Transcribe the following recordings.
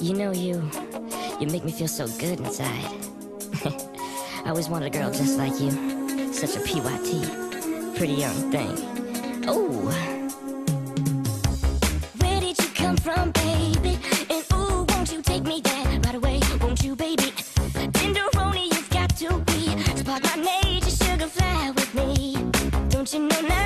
You know you. You make me feel so good inside. I always wanted a girl just like you. Such a PYT. Pretty young thing. Oh. Where did you come from, baby? And ooh, won't you take me there right away? Won't you, baby? Tenderoni, you've got to be. Spark my nature, sugar fly with me. Don't you know now?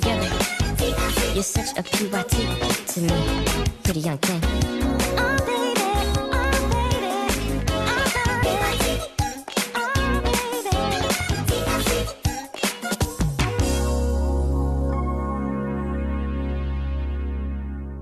together. You're such a pyt to me, pretty young thing.